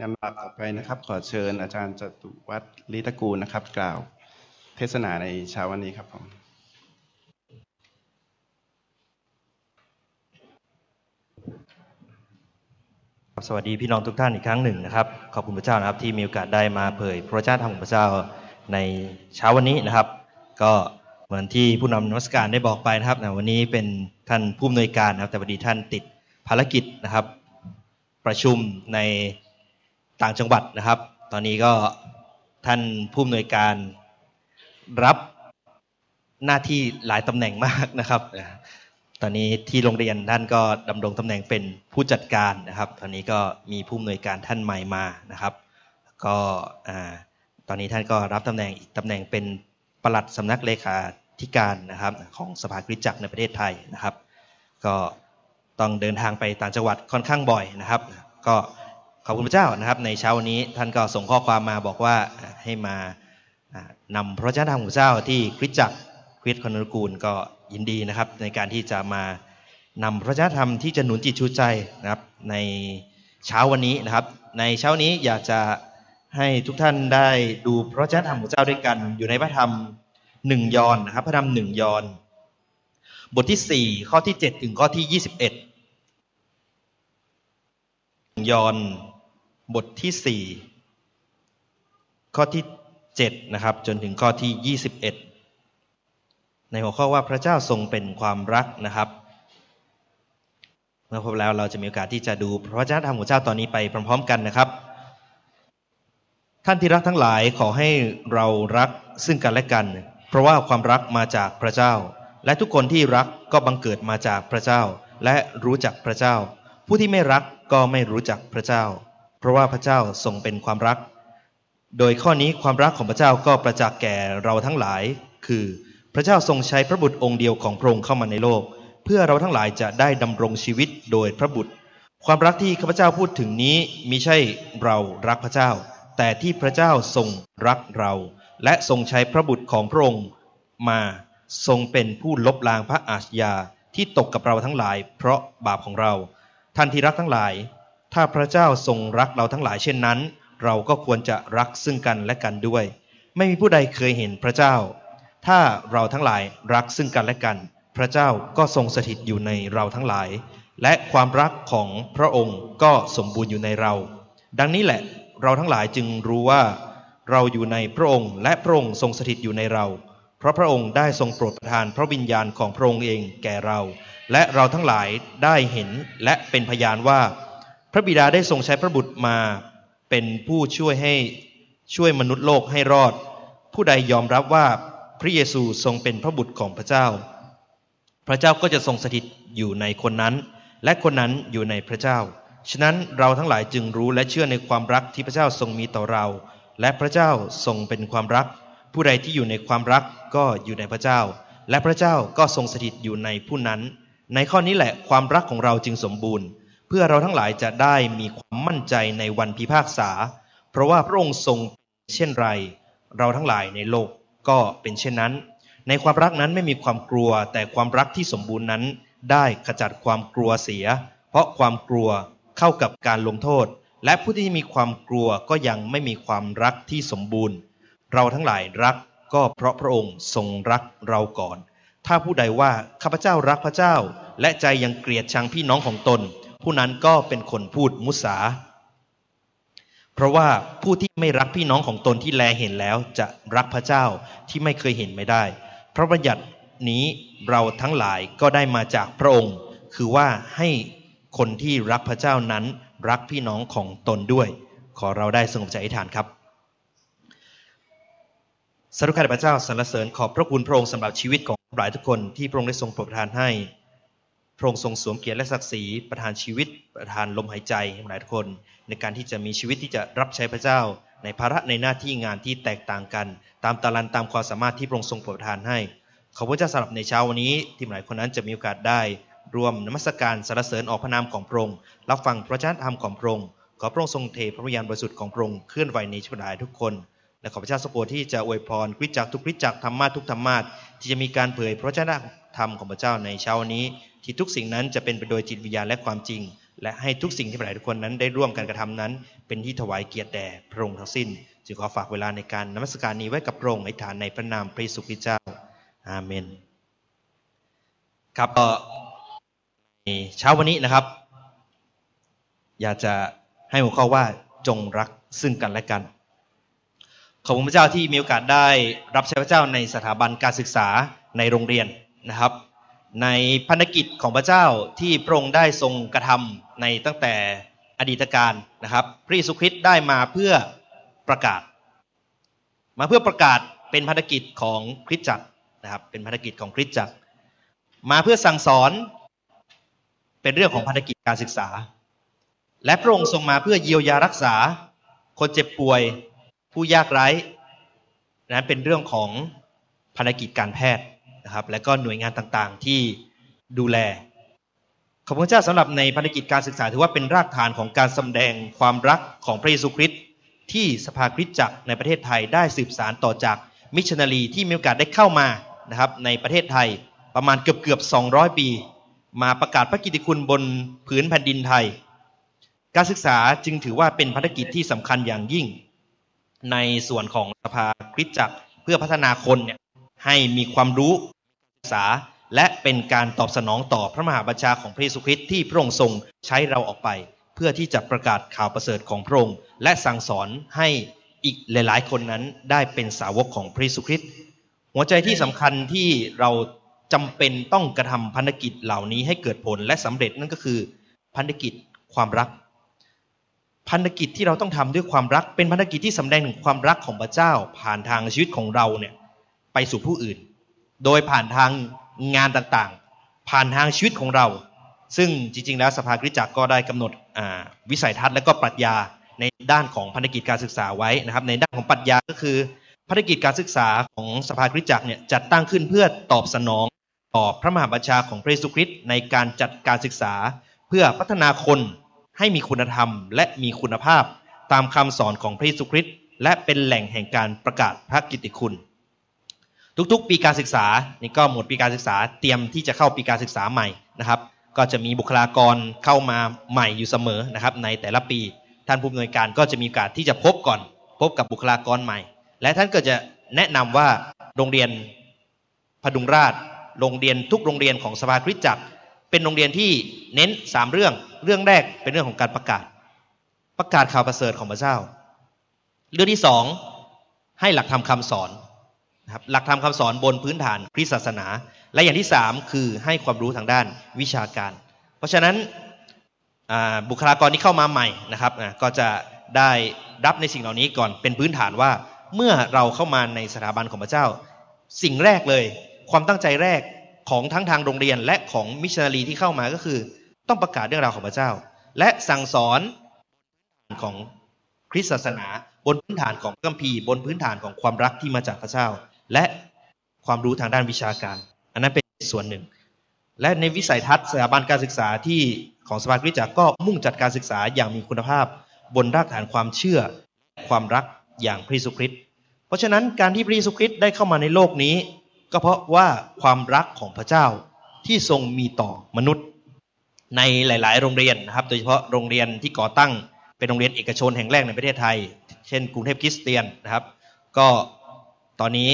นำบัตรต่อไปนะครับ ขอเชิญอาจารย์จตุวัฒน์ลิตกูลนะครับ กล่าวเทศนาในเช้าวันนี้ครับผมสวัสดีพี่น้องทุกท่านอีกครั้งหนึ่งนะครับ ขอบคุณพระเจ้านะครับ ที่มีโอกาสได้มาเผยพระเจ้าธรรมของพระเจ้าในเช้าวันนี้นะครับ ก็เหมือนที่ผู้นำนมัสการได้บอกไปนะครับนะวันนี้เป็นท่านผู้อำนวยการนะครับ แต่วันนี้ท่านติดภารกิจนะครับ ประชุมใน ต่างจังหวัดนะครับ ตอนนี้ก็ท่านผู้อำนวยการรับหน้าที่หลายตำแหน่งมากนะครับ ตอนนี้ที่โรงเรียนท่านก็ดำรงตำแหน่งเป็นผู้จัดการนะครับ ตอนนี้ก็มีผู้อำนวยการท่านใหม่มานะครับ ก็ตอนนี้ท่านก็รับตำแหน่งอีกตำแหน่งเป็นปลัดสำนักเลขาธิการนะครับของสภาคริจักรในประเทศไทยนะครับ ก็ต้องเดินทางไปต่างจังหวัดค่อนข้างบ่อยนะครับ ก็ ขอบคุณพระเจ้านะครับ ในเช้าวันนี้ท่านก็ส่งข้อความมาบอกว่าให้มานำพระเจ้าธรรมของพระเจ้าที่คริสตจักรคริสคอนกูลก็ยินดีนะครับ ในการที่จะมานำพระเจ้าธรรมที่จะหนุนจิตชูใจนะครับ ในเช้าวันนี้นะครับ ในเช้านี้อยากจะให้ทุกท่านได้ดูพระเจ้าธรรมของเจ้าด้วยกัน อยู่ในพระธรรมหนึ่งยอนนะครับ พระธรรมหนึ่งยอนบทที่สี่ข้อที่เจ็ดถึงข้อที่ยี่สิบเอ็ดยอน บทที่สี่ข้อที่เจ็ดนะครับ จนถึงข้อที่ยี่สิบเอ็ดในหัวข้อว่าพระเจ้าทรงเป็นความรักนะครับ เมื่อพบแล้วเราจะมีโอกาสที่จะดูพระเจ้าธรรมของเจ้าตอนนี้ไปพร้อม ๆ กันนะครับ ท่านที่รักทั้งหลายขอให้เรารักซึ่งกันและกัน เพราะว่าความรักมาจากพระเจ้า และทุกคนที่รักก็บังเกิดมาจากพระเจ้า และรู้จักพระเจ้า ผู้ที่ไม่รักก็ไม่รู้จักพระเจ้า ราะว่าพระเจ้าทรงเป็นความรัก โดยข้อนี้ความรักของพระเจ้าก็ประจักษ์แก่เราทั้งหลาย คือพระเจ้าทรงใช้พระบุตรองค์เดียวของพระองค์เข้ามาในโลก เพื่อเราทั้งหลายจะได้ดำรงชีวิตโดยพระบุตร ความรักที่ข้าพเจ้าพูดถึงนี้มิใช่เรารักพระเจ้า แต่ที่พระเจ้าทรงรักเรา และทรงใช้พระบุตรของพระองค์มาทรงเป็นผู้ลบล้างพระอาชญาที่ตกกับเราทั้งหลาย เพราะบาปของเรา ท่านที่รักทั้งหลาย ถ้าพระเจ้าทรงรักเราทั้งหลายเช่นนั้น เราก็ควรจะรักซึ่งกันและกันด้วย ไม่มีผู้ใดเคยเห็นพระเจ้า ถ้าเราทั้งหลายรักซึ่งกันและกัน พระเจ้าก็ทรงสถิตอยู่ในเราทั้งหลาย และความรักของพระองค์ก็สมบูรณ์อยู่ในเรา ดังนี้แหละเราทั้งหลายจึงรู้ว่า เราอยู่ในพระองค์ และพระองค์ทรงสถิตอยู่ในเรา เพราะพระองค์ได้ทรงโปรดประทานพระวิญญาณของพระองค์เองแก่เรา และเราทั้งหลายได้เห็นและเป็นพยานว่า พระบิดาได้ทรงใช้พระบุตรมาเป็นผู้ช่วยให้ช่วยมนุษย์โลกให้รอด ผู้ใดยอมรับว่าพระเยซูทรงเป็นพระบุตรของพระเจ้า พระเจ้าก็จะทรงสถิตอยู่ในคนนั้น และคนนั้นอยู่ในพระเจ้า ฉะนั้นเราทั้งหลายจึงรู้และเชื่อในความรักที่พระเจ้าทรงมีต่อเรา และพระเจ้าทรงเป็นความรัก ผู้ใดที่อยู่ในความรักก็อยู่ในพระเจ้า และพระเจ้าก็ทรงสถิตอยู่ในผู้นั้น ในข้อนี้แหละความรักของเราจึงสมบูรณ์ เพื่อเราทั้งหลายจะได้มีความมั่นใจในวันพิพากษา เพราะว่าพระองค์ทรงเป็นเช่นไร เราทั้งหลายในโลกก็เป็นเช่นนั้น ในความรักนั้นไม่มีความกลัว แต่ความรักที่สมบูรณ์นั้น ได้ขจัดความกลัวเสีย เพราะความกลัวเข้ากับการลงโทษ และผู้ที่มีความกลัวก็ยังไม่มีความรักที่สมบูรณ์ เราทั้งหลายรักก็เพราะพระองค์ทรงรักเราก่อน ถ้าผู้ใดว่าข้าพเจ้ารักพระเจ้า และใจยังเกลียดชังพี่น้องของตน ผู้นั้นก็เป็นคนพูดมุสา เพราะว่าผู้ที่ไม่รักพี่น้องของตนที่แลเห็นแล้วจะรักพระเจ้าที่ไม่เคยเห็นไม่ได้ พระบัญญัตินี้เราทั้งหลายก็ได้มาจากพระองค์ คือว่าให้คนที่รักพระเจ้านั้นรักพี่น้องของตนด้วย ขอเราได้สงบใจอธิษฐานครับสาธุการพระเจ้าสรรเสริญขอบพระคุณพระองค์สำหรับชีวิตของหลายทุกคนที่พระองค์ได้ทรงโปรดทานให้ พระองค์ทรงสวมเกียรติและศักดิ์ศรีประทานชีวิตประทานลมหายใจให้หลายทุกคน ในการที่จะมีชีวิตที่จะรับใช้พระเจ้า ในภาระในหน้าที่งานที่แตกต่างกัน ตามตาลันตามความสามารถที่พระองค์ทรงโปรดประทานให้ขอบพระเจ้าสำหรับในเช้าวันนี้ที่หลายคนนั้นจะมีโอกาสได้รวมนมัสการสรรเสริญออกพระนามของพระองค์รับฟังพระเจ้าธรรมของพระองค์ขอพระองค์ทรงเทพระวิญญาณบริสุทธิ์ของพระองค์เคลื่อนไหวในชีวิตหลายทุกคนและขอพระเจ้าสโปรดที่จะอวยพรคริสจักรทุกคริสจักรธรรมะทุกธรรมะที่จะมีการเผยพระเจ้าธรรมของพระเจ้าในเช้าวันนี้ ที่ทุกสิ่งนั้นจะเป็นไปโดยจิตวิญญาณและความจริง และให้ทุกสิ่งที่พระทุกคนนั้นได้ร่วมกันกระทำนั้น เป็นที่ถวายเกียรติแด่พระองค์ทั้งสิ้นจึงขอฝากเวลาในการนมัสการนี้ไว้กับพระองค์ในฐานในพระนามพระเยซูคริเจ้าอาเมน ครับในเช้าวันนี้นะครับ อยากจะให้หัวข้อว่าจงรักซึ่งกันและกันขอบคุณพระเจ้าที่มีโอกาสได้รับใช้พระเจ้าในสถาบันการศึกษาในโรงเรียนนะครับ ในพันธกิจของพระเจ้าที่พระองค์ได้ทรงกระทำในตั้งแต่อดีตการนะครับ พระเยซูคริสต์ได้มาเพื่อประกาศ มาเพื่อประกาศเป็นพันธกิจของคริสตจักรนะครับ เป็นพันธกิจของคริสตจักร มาเพื่อสั่งสอนเป็นเรื่องของพันธกิจการศึกษา และพระองค์ทรงมาเพื่อเยียวยารักษา คนเจ็บป่วย ผู้ยากไร้นั้นเป็นเรื่องของภารกิจการแพทย์ นะครับ และก็หน่วยงานต่างๆ ที่ดูแล ขอบคุณเจ้าสำหรับในภารกิจการศึกษาถือว่าเป็นรากฐานของการสำแดงความรักของพระเยซูคริสต์ที่สภาคริสตจักรในประเทศไทยได้สืบสารต่อจากมิชชันนารีที่มีโอกาสได้เข้ามานะครับในประเทศไทยประมาณเกือบเกือบ200 ปี มาประกาศพระกิตติคุณบนผืนแผ่นดินไทย การศึกษาจึงถือว่าเป็นภารกิจที่สำคัญอย่างยิ่ง ในส่วนของสภาคริสตจักรเพื่อพัฒนาคนเนี่ยให้มีความรู้ ษา และเป็นการตอบสนองต่อพระมหาบัญชาของพระเยซูคริสต์ที่พระองค์ทรงใช้เราออกไป เพื่อที่จะประกาศข่าวประเสริฐของพระองค์และสั่งสอนให้อีกหลาย ๆ คนนั้นได้เป็นสาวกของพระเยซูคริสต์หัวใจที่สำคัญที่เราจำเป็นต้องกระทำพันธกิจเหล่านี้ให้เกิดผลและสำเร็จนั่นก็คือพันธกิจความรักพันธกิจที่เราต้องทำด้วยความรักเป็นพันธกิจที่สำแดงถึงความรักของพระเจ้าผ่านทางชีวิตของเราเนี่ยไปสู่ผู้อื่น โดยผ่านทางงานต่างๆ ผ่านทางชีวิตของเรา ซึ่งจริง ๆ แล้วสภาคริจักก็ได้กำหนดวิสัยทัศน์และก็ปรัชญาในด้านของพันธกิจการศึกษาไว้นะครับ ในด้านของปรัชญาก็คือภารกิจการศึกษาของสภาคริจักเนี่ยจัดตั้งขึ้นเพื่อตอบสนองต่อพระมหาบัญชาของพระเยซูคริสต์ในการจัดการศึกษา เพื่อพัฒนาคนให้มีคุณธรรม และมีคุณภาพตามคำสอนของพระเยซูคริสต์และเป็นแหล่งแห่งการประกาศพระกิตติคุณ ทุกๆ ปีการศึกษานี่ก็หมดปีการศึกษาเตรียมที่จะเข้าปีการศึกษาใหม่นะครับ ก็จะมีบุคลากรเข้ามาใหม่อยู่เสมอนะครับ ในแต่ละปีท่านผู้อำนวยการก็จะมีโอกาสที่จะพบก่อน พบกับบุคลากรใหม่ และท่านก็จะแนะนำว่าโรงเรียนพดุงราชโรงเรียนทุกโรงเรียนของสภาคริสตจักร เป็นโรงเรียนที่เน้นสามเรื่อง เรื่องแรกเป็นเรื่องของการประกาศ ประกาศข่าวประเสริฐของพระเจ้า เรื่องที่สองให้หลักธรรมคาสอน นะครับหลักธรรมคาสอนบนพื้นฐานคริสตศาสนา และอย่างที่สามคือให้ความรู้ทางด้านวิชาการ เพราะฉะนั้นบุคลากรที่เข้ามาใหม่นะครับก็จะได้รับในสิ่งเหล่านี้ก่อนเป็นพื้นฐานว่าเมื่อเราเข้ามาในสถาบันของพระเจ้า สิ่งแรกเลย ความตั้งใจแรกของทั้งทางโรงเรียนและของมิชชันนารีที่เข้ามาก็คือ ต้องประกาศเรื่องราวของพระเจ้า และสั่งสอนของคริสตศาสนา บนพื้นฐานของคัมภีร์บนพื้นฐานของความรักที่มาจากพระเจ้า และความรู้ทางด้านวิชาการ อันนั้นเป็นส่วนหนึ่ง และในวิสัยทัศน์สถาบันการศึกษาที่ของสภาคริจักก็มุ่งจัดการศึกษาอย่างมีคุณภาพ บนรากฐานความเชื่อ ความรักอย่างพระเยซูคริสต์เพราะฉะนั้นการที่พระเยซูคริสต์ได้เข้ามาในโลกนี้ ก็เพราะว่าความรักของพระเจ้าที่ทรงมีต่อมนุษย์ ในหลาย ๆ โรงเรียนนะครับ โดยเฉพาะโรงเรียนที่ก่อตั้งเป็นโรงเรียนเอกชนแห่งแรกในประเทศไทย เช่น กรุงเทพคริสเตียนนะครับ ก็ตอนนี้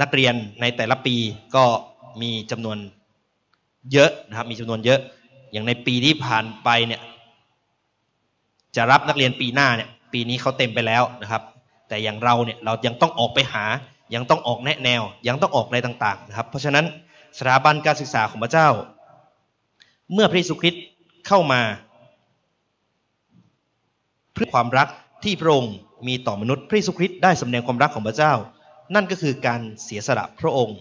นักเรียนในแต่ละปีก็มีจำนวนเยอะนะครับ มีจำนวนเยอะ อย่างในปีที่ผ่านไปเนี่ย จะรับนักเรียนปีหน้าเนี่ย ปีนี้เขาเต็มไปแล้วนะครับ แต่อย่างเราเนี่ยเรายังต้องออกไปหา ยังต้องออกแนะแนว ยังต้องออกอะไรต่าง ๆ นะครับ เพราะฉะนั้นสถาบันการศึกษาของพระเจ้า เมื่อพระเยซูคริสต์เข้ามาเพื่อความรักที่พระองค์มีต่อมนุษย์พระเยซูคริสต์ได้สำแดงความรักของพระเจ้า นั่นก็คือการเสียสละพระองค์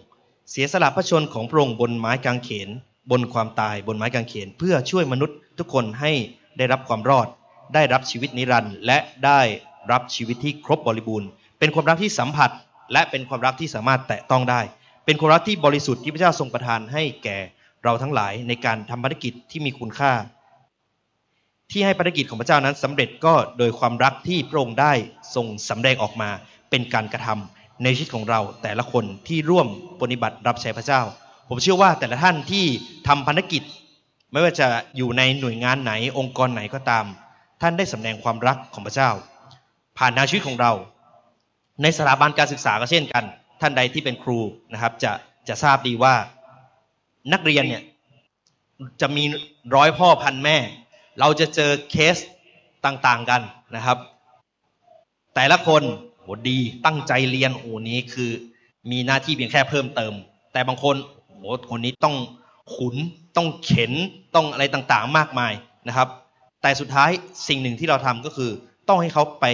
เสียสละพระชนของพระองค์บนไม้กางเขน บนความตายบนไม้กางเขน เพื่อช่วยมนุษย์ทุกคนให้ได้รับความรอด ได้รับชีวิตนิรันดร์และได้รับชีวิตที่ครบบริบูรณ์ เป็นความรักที่สัมผัส และเป็นความรักที่สามารถแตะต้องได้ เป็นความรักที่บริสุทธิ์ที่พระเจ้าทรงประทานให้แก่เราทั้งหลายในการทำภารกิจที่มีคุณค่า ที่ให้ภารกิจของพระเจ้านั้นสำเร็จก็โดยความรักที่พระองค์ได้ทรงสำแดงออกมาเป็นการกระทำ ในชีวิตของเราแต่ละคนที่ร่วมปฏิบัติรับใช้พระเจ้า ผมเชื่อว่าแต่ละท่านที่ทำภารกิจ ไม่ว่าจะอยู่ในหน่วยงานไหนองค์กรไหนก็ตาม ท่านได้สำแดงความรักของพระเจ้า ผ่านทางชีวิตของเรา ในสถาบันการศึกษาก็เช่นกัน ท่านใดที่เป็นครูนะครับ จะจะทราบดีว่านักเรียนเนี่ยจะมีร้อยพ่อพันแม่ เราจะเจอเคสต่างๆกันนะครับ แต่ละคน โหดีตั้งใจเรียนโอ้นี้คือ มีหน้าที่เพียงแค่เพิ่มเติม แต่บางคนโหคนนี้ต้องขุนต้องเข็นต้องอะไรต่างๆ มากมายนะครับ แต่สุดท้ายสิ่งหนึ่งที่เราทำก็คือ ต้องให้เขาไป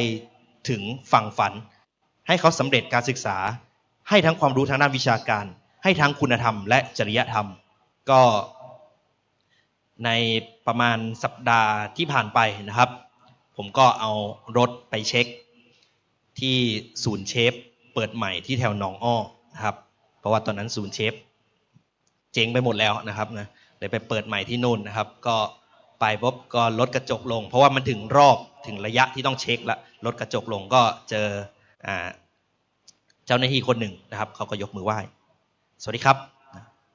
ถึงฝั่งฝัน ให้เขาสำเร็จการศึกษา ให้ทั้งความรู้ทางด้านวิชาการ ให้ทั้งคุณธรรม และจริยธรรม ก็ในประมาณสัปดาห์ที่ผ่านไปนะครับ ผมก็เอารถไปเช็ค ที่ศูนย์เชฟเปิดใหม่ที่แถวหนองอ้อนะครับ เพราะว่าตอนนั้นศูนย์เชฟเจ๊งไปหมดแล้วนะครับนะเลยไปเปิดใหม่ที่นู่นนะครับ ก็ไปปุ๊บก็ลดกระจกลง เพราะว่ามันถึงรอบถึงระยะที่ต้องเช็คละลดกระจกลงก็เจออเจ้าหน้าที่คนหนึ่งนะครับเขาก็ยกมือไหว้ สวัสดีครับ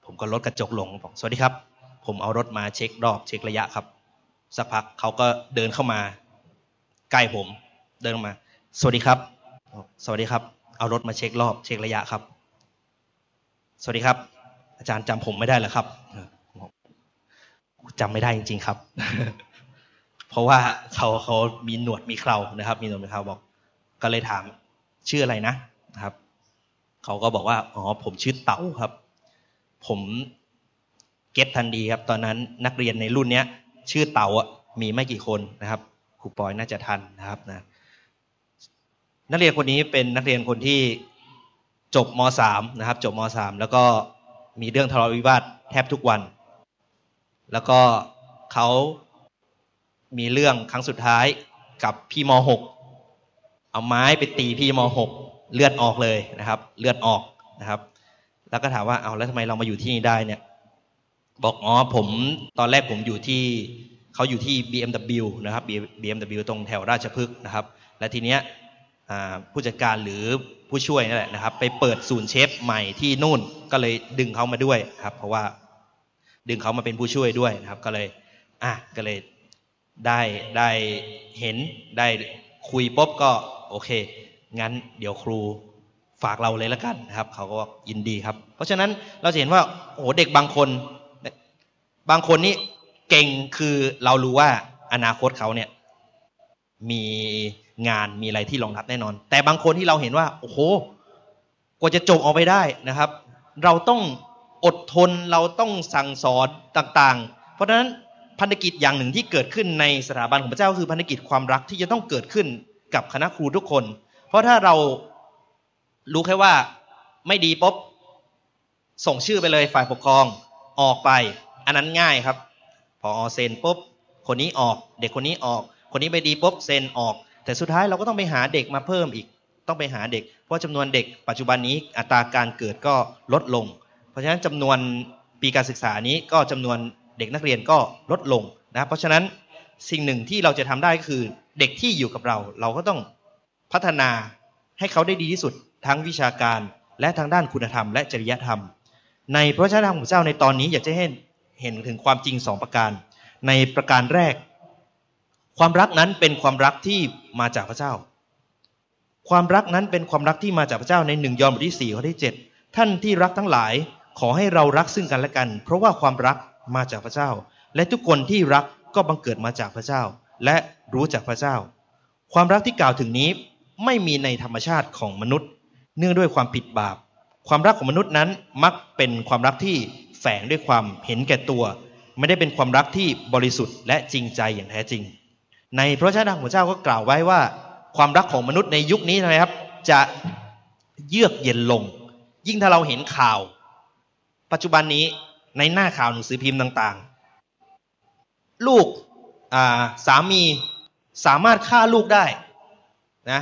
ผมก็ลดกระจกลงบอกสวัสดีครับ ผมเอารถมาเช็ครอบเช็คระยะครับสักพักเขาก็เดินเข้ามาใกล้ผมเดินมา สวัสดีครับ สวัสดีครับ เอารถมาเช็ครอบเช็คระยะครับ สวัสดีครับ อาจารย์จำผมไม่ได้เหรอครับจำไม่ได้จริง ๆครับ เพราะว่าเขาเขามีหนวดมีเครานะครับ มีหนวดมีเคราบอก ก็เลยถามชื่ออะไรนะนะครับ เขาก็บอกว่าอ๋อผมชื่อเต๋าครับ ผมเก็ตทันดีครับ ตอนนั้นนักเรียนในรุ่นเนี้ย ชื่อเต๋าอะมีไม่กี่คนนะครับครูปอยน่าจะทันนะครับนะ นักเรียนคนนี้เป็นนักเรียนคนที่จบม .3 นะครับ จบม .3 แล้วก็มีเรื่องทะเลาะวิวาทแทบทุกวัน แล้วก็เขามีเรื่องครั้งสุดท้ายกับพี่ม .6 เอาไม้ไปตีพี่ม .6 เลือดออกเลยนะครับ เลือดออกนะครับ แล้วก็ถามว่าเอาแล้วทำไมเรามาอยู่ที่นี่ได้เนี่ย บอกอ๋อผมตอนแรกผมอยู่ที่เขาอยู่ที่ BMW นะครับ BMW ตรงแถวราชพฤกษ์นะครับ และทีเนี้ย ผู้จัดการหรือผู้ช่วยนั่นแหละนะครับ ไปเปิดศูนย์เชฟใหม่ที่นู่นก็เลยดึงเขามาด้วยครับ เพราะว่าดึงเขามาเป็นผู้ช่วยด้วยนะครับ ก็เลยอะก็เลยได้ได้เห็นได้คุยปุ๊บก็โอเค งั้นเดี๋ยวครูฝากเราเลยแล้วกันนะครับ เขาก็ยินดีครับ เพราะฉะนั้นเราจะเห็นว่าโอ้เด็กบางคน บางคนนี่เก่งคือเรารู้ว่าอนาคตเขาเนี่ยมี งานมีอะไรที่รองรับแน่นอน แต่บางคนที่เราเห็นว่า โอ้โหกว่าจะจบออกไปได้นะครับ เราต้องอดทนเราต้องสั่งสอนต่างๆ เพราะฉะนั้นพันธกิจอย่างหนึ่งที่เกิดขึ้นในสถาบันของพระเจ้าคือพันธกิจความรักที่จะต้องเกิดขึ้นกับคณะครูทุกคน เพราะถ้าเรารู้แค่ว่าไม่ดีปุ๊บส่งชื่อไปเลยฝ่ายปกครองออกไป อันนั้นง่ายครับพอเซ็นปุ๊บคนนี้ออก เด็กคนนี้ออก คนนี้ไม่ดีปุ๊บเซ็นออก แต่สุดท้ายเราก็ต้องไปหาเด็กมาเพิ่มอีก ต้องไปหาเด็ก เพราะจำนวนเด็กปัจจุบันนี้อัตราการเกิดก็ลดลง เพราะฉะนั้นจำนวนปีการศึกษานี้ก็จำนวนเด็กนักเรียนก็ลดลงนะเพราะฉะนั้นสิ่งหนึ่งที่เราจะทำได้ก็คือเด็กที่อยู่กับเรา เราก็ต้องพัฒนาให้เขาได้ดีที่สุดทั้งวิชาการและทางด้านคุณธรรมและจริยธรรม ในพระเจ้าของเจ้าในตอนนี้อยากจะให้เห็นถึงความจริงสองประการ ในประการแรก ความรักนั้นเป็นความรักที่มาจากพระเจ้า ความรักนั้นเป็นความรักที่มาจากพระเจ้าในหนึ่งยอห์นบทที่สี่ข้อที่เจ็ดท่านที่รักทั้งหลายขอให้เรารักซึ่งกันและกัน เพราะว่าความรักมาจากพระเจ้า และทุกคนที่รักก็บังเกิดมาจากพระเจ้า และรู้จักพระเจ้า ความรักที่กล่าวถึงนี้ไม่มีในธรรมชาติของมนุษย์ เนื่องด้วยความผิดบาป ความรักของมนุษย์นั้นมักเป็นความรักที่แฝงด้วยความเห็นแก่ตัว ไม่ได้เป็นความรักที่บริสุทธิ์และจริงใจอย่างแท้จริง ในพระชนะของเจ้าก็กล่าวไว้ว่า ความรักของมนุษย์ในยุคนี้นะครับ จะเยือกเย็นลง ยิ่งถ้าเราเห็นข่าว ปัจจุบันนี้ในหน้าข่าวหนังสือพิมพ์ต่างๆ ลูกสามีสามารถฆ่าลูกได้นะ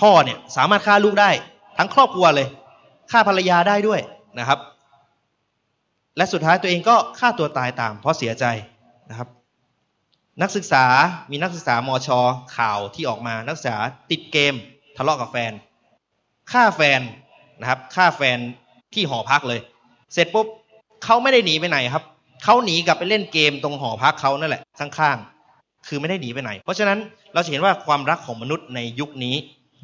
พ่อเนี่ยสามารถฆ่าลูกได้ ทั้งครอบครัวเลยฆ่าภรรยาได้ด้วยนะครับ และสุดท้ายตัวเองก็ฆ่าตัวตายตาม เพราะเสียใจนะครับ นักศึกษามีนักศึกษามอชอข่าวที่ออกมานักศึกษาติดเกมทะเลาะกับแฟนฆ่าแฟนนะครับฆ่าแฟนที่หอพักเลย เสร็จปุ๊บเขาไม่ได้หนีไปไหนครับเขาหนีกลับไปเล่นเกมตรงหอพักเขานั่นแหละข้างๆ คือไม่ได้หนีไปไหน เพราะฉะนั้นเราจะเห็นว่าความรักของมนุษย์ในยุคนี้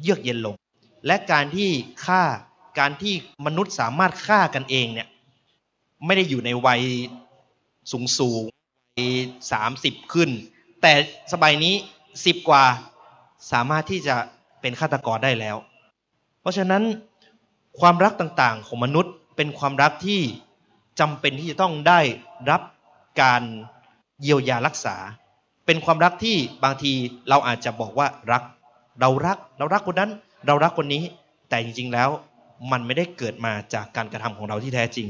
เยือกเย็นลง และการที่ฆ่าการที่มนุษย์สามารถฆ่ากันเองเนี่ย ไม่ได้อยู่ในวัยสูงสูง สามสิบขึ้น แต่สมัยนี้สิบกว่าสามารถที่จะเป็นฆาตกรได้แล้ว เพราะฉะนั้นความรักต่างๆ ของมนุษย์เป็นความรักที่จำเป็นที่จะต้องได้รับการเยียวยารักษา เป็นความรักที่บางทีเราอาจจะบอกว่ารัก เรารัก เรารักคนนั้น เรารักคนนี้ แต่จริงๆแล้วมันไม่ได้เกิดมาจากการกระทำของเราที่แท้จริง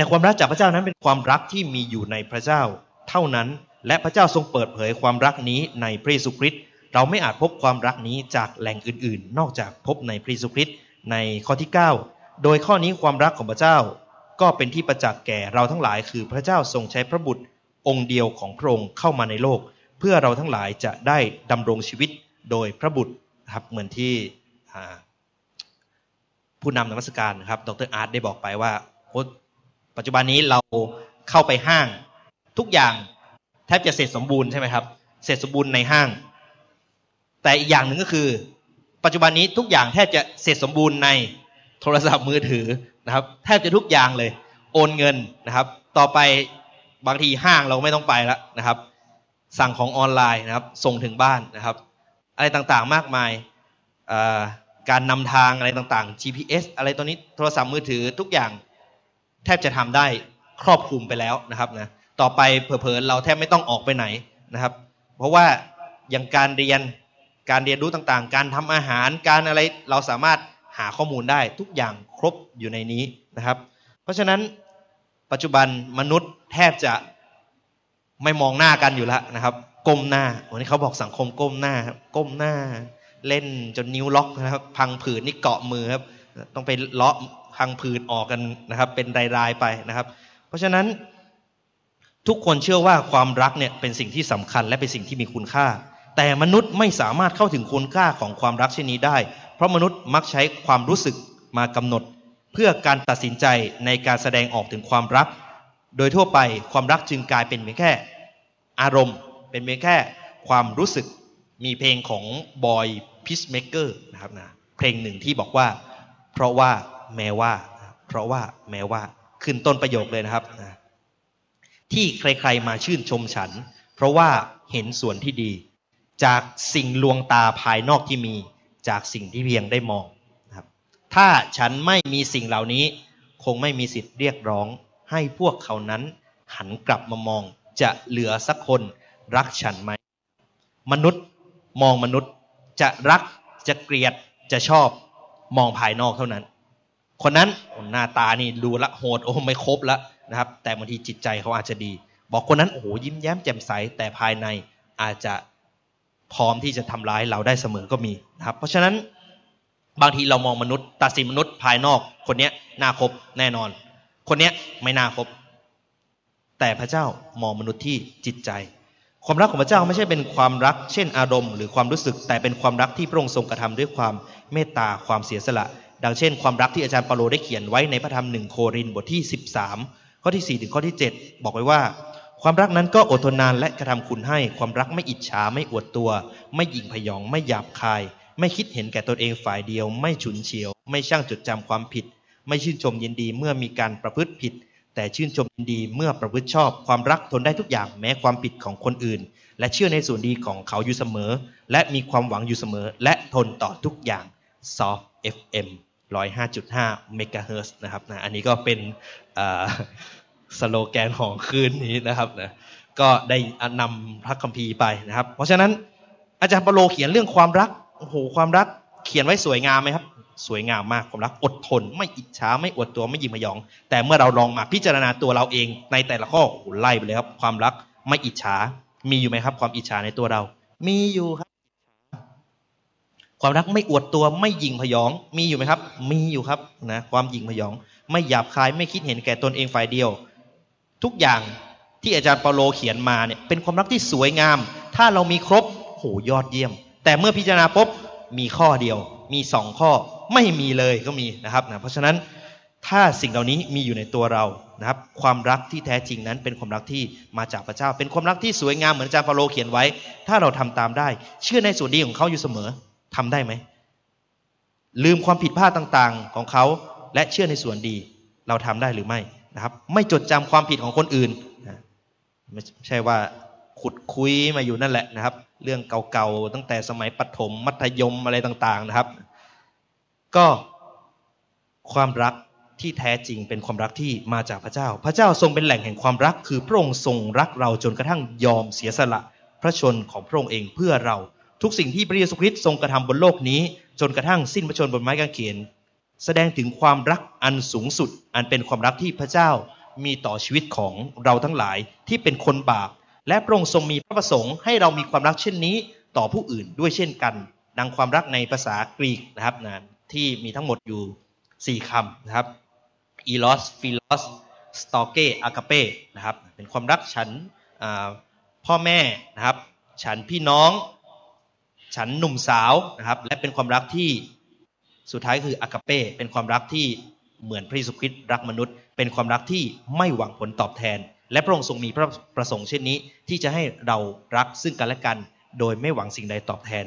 แต่ความรักจากพระเจ้านั้นเป็นความรักที่มีอยู่ในพระเจ้า เท่านั้น และพระเจ้าทรงเปิดเผยความรักนี้ในพระเยซูคริสต์เราไม่อาจพบความรักนี้จากแหล่งอื่นๆ นอกจากพบในพระเยซูคริสต์ในข้อที่ 9 โดยข้อนี้ความรักของพระเจ้า ก็เป็นที่ประจักษ์แก่เราทั้งหลาย คือพระเจ้าทรงใช้พระบุตรองค์เดียวของพระองค์เข้ามาในโลก เพื่อเราทั้งหลายจะได้ดำรงชีวิตโดยพระบุตรครับเหมือนที่ผู้นำนมัสการนะครับ ดรอาร์ตได้บอกไปว่า ปัจจุบันนี้เราเข้าไปห้าง ทุกอย่างแทบจะเสร็จสมบูรณ์ใช่ไหมครับ เสร็จสมบูรณ์ในห้าง แต่อีกอย่างหนึ่งก็คือ ปัจจุบันนี้ทุกอย่างแทบจะเสร็จสมบูรณ์ในโทรศัพท์มือถือนะครับ แทบจะทุกอย่างเลย โอนเงินนะครับ ต่อไปบางทีห้างเราไม่ต้องไปแล้วนะครับ สั่งของออนไลน์นะครับ ส่งถึงบ้านนะครับ อะไรต่างๆมากมายการนำทางอะไรต่างๆ GPS อะไรตัวนี้โทรศัพท์มือถือทุกอย่าง แทบจะทำได้ครอบคลุมไปแล้วนะครับนะต่อไปเผลอๆเราแทบไม่ต้องออกไปไหนนะครับ เพราะว่าอย่างการเรียนการเรียนรู้ต่างๆ การทำอาหารการอะไรเราสามารถหาข้อมูลได้ทุกอย่างครบอยู่ในนี้นะครับ เพราะฉะนั้นปัจจุบันมนุษย์แทบจะไม่มองหน้ากันอยู่แล้วนะครับ ก้มหน้าวันนี้เขาบอกสังคมก้มหน้าครับก้มหน้า เล่นจนนิ้วล็อกนะครับ พังผืนนี่เกาะมือครับ ต้องไปเลาะ พังผืนออกกันนะครับ เป็นรายๆไปนะครับ เพราะฉะนั้นทุกคนเชื่อว่าความรักเนี่ยเป็นสิ่งที่สำคัญและเป็นสิ่งที่มีคุณค่า แต่มนุษย์ไม่สามารถเข้าถึงคุณค่าของความรักเช่นนี้ได้ เพราะมนุษย์มักใช้ความรู้สึกมากำหนด เพื่อการตัดสินใจในการแสดงออกถึงความรัก โดยทั่วไปความรักจึงกลายเป็นเพียงแค่ อารมณ์ เป็นเพียงแค่ความรู้สึกมีเพลงของบอยพิชเมเกอร์นะครับนะเพลงหนึ่งที่บอกว่า เพราะว่า แม้ว่า เพราะว่าแม้ว่าขึ้นต้นประโยคเลยนะครับ ที่ใครๆมาชื่นชมฉัน เพราะว่าเห็นส่วนที่ดี จากสิ่งลวงตาภายนอกที่มี จากสิ่งที่เพียงได้มองนะครับ ถ้าฉันไม่มีสิ่งเหล่านี้ คงไม่มีสิทธิ์เรียกร้อง ให้พวกเขานั้นหันกลับมามอง จะเหลือสักคนรักฉันไหมมนุษย์มองมนุษย์จะรักจะเกลียดจะชอบมองภายนอกเท่านั้น คนนั้นหน้าตานี่ดูละโหดโอ้ไม่ครบแล้วนะครับ แต่บางทีจิตใจเขาอาจจะดี บอกคนนั้นโอ้โหยิ้มแย้มแจ่มใสแต่ภายในอาจจะพร้อมที่จะทำร้ายเราได้เสมอก็มีนะครับ เพราะฉะนั้นบางทีเรามองมนุษย์ตัดสินมนุษย์ภายนอก คนนี้น่าคบแน่นอน คนนี้ไม่น่าคบ แต่พระเจ้ามองมนุษย์ที่จิตใจ ความรักของพระเจ้าไม่ใช่เป็นความรัก เช่นอารมณ์หรือความรู้สึก แต่เป็นความรักที่พระองค์ทรงกระทำด้วยความเมตตาความเสียสละ ดังเช่นความรักที่อาจารย์เปาโลได้เขียนไว้ในพระธรรมหนึ่งโครินบทที่ 13 ข้อที่ 4 ถึงข้อที่ 7 บอกไว้ว่า ความรักนั้นก็อดทนนานและกระทำคุณให้ ความรักไม่อิจฉาไม่อวดตัว ไม่หยิ่งพยองไม่หยาบคาย ไม่คิดเห็นแก่ตนเองฝ่ายเดียว ไม่ฉุนเฉียว ไม่ช่างจดจำความผิด ไม่ชื่นชมยินดีเมื่อมีการประพฤติผิด แต่ชื่นชมยินดีเมื่อประพฤติชอบ ความรักทนได้ทุกอย่างแม้ความผิดของคนอื่น และเชื่อในส่วนดีของเขาอยู่เสมอ และมีความหวังอยู่เสมอ และทนต่อทุกอย่าง Soft FM 105.5เมกะเฮิร์นะครับนะอันนี้ก็เป็นสโลแกนของคืนนี้นะครับนะก็ได้นำพระคัมภีร์ไปนะครับ เพราะฉะนั้นอาจารย์ปโลเขียนเรื่องความรักโอ้โหความรักเขียนไว้สวยงามไหมครับ สวยงามมากความรักอดทน ไม่อิจฉาไม่อวดตัวไม่ยิงมายอง แต่เมื่อเราลองมาพิจารณาตัวเราเองในแต่ละข้อโอ้โหไล่ไปเลยครับ ความรักไม่อิจฉามีอยู่ไหมครับ ความอิจฉาในตัวเรา มีอยู่ครับ ความรักไม่อวดตัวไม่ยิงพยอง มีอยู่ไหมครับ มีอยู่ครับนะความยิงพยอง ไม่หยาบคายไม่คิดเห็นแก่ตนเองฝ่ายเดียว ทุกอย่างที่อาจารย์เปาโลเขียนมาเนี่ยเป็นความรักที่สวยงาม ถ้าเรามีครบโหยอดเยี่ยม แต่เมื่อพิจารณาปุ๊บมีข้อเดียว มีสองข้อไม่มีเลยก็มีนะครับนะเพราะฉะนั้นถ้าสิ่งเหล่านี้มีอยู่ในตัวเรานะครับ ความรักที่แท้จริงนั้นเป็นความรักที่มาจากพระเจ้า เป็นความรักที่สวยงามเหมือนอาจารย์ฟาโรเขียนไว้ ถ้าเราทำตามได้ เชื่อในส่วนดีของเขาอยู่เสมอ ทำได้ไหม ลืมความผิดพลาดต่างๆ ของเขาและเชื่อในส่วนดี เราทำได้หรือไม่นะครับ ไม่จดจำความผิดของคนอื่นไม่ใช่ว่าขุดคุยมาอยู่นั่นแหละนะครับ เรื่องเก่าๆตั้งแต่สมัยปฐมมัธยมอะไรต่างๆนะครับ ก็ความรักที่แท้จริงเป็นความรักที่มาจากพระเจ้า พระเจ้าทรงเป็นแหล่งแห่งความรัก คือพระองค์ทรงรักเราจนกระทั่งยอมเสียสละ พระชนของพระองค์เองเพื่อเรา ทุกสิ่งที่พระเยซูคริสต์ทรงกระทำบนโลกนี้ จนกระทั่งสิ้นพระชนบนไม้กางเขน แสดงถึงความรักอันสูงสุด อันเป็นความรักที่พระเจ้ามีต่อชีวิตของเราทั้งหลายที่เป็นคนบาป และพระองค์ทรงมีพระประสงค์ให้เรามีความรักเช่นนี้ ต่อผู้อื่นด้วยเช่นกัน ดังความรักในภาษากรีกนะครับนะที่มีทั้งหมดอยู่สี่คำนะครับ eros philos storge agape นะครับเป็นความรักฉันพ่อแม่นะครับ ฉันพี่น้อง ฉันหนุ่มสาวนะครับ และเป็นความรักที่สุดท้ายคืออากาเป้เป็นความรักที่เหมือนพระเยซูคริสต์รักมนุษย์ เป็นความรักที่ไม่หวังผลตอบแทน และพระองค์ทรงมีพระประสงค์เช่นนี้ ที่จะให้เรารักซึ่งกันและกัน โดยไม่หวังสิ่งใดตอบแทน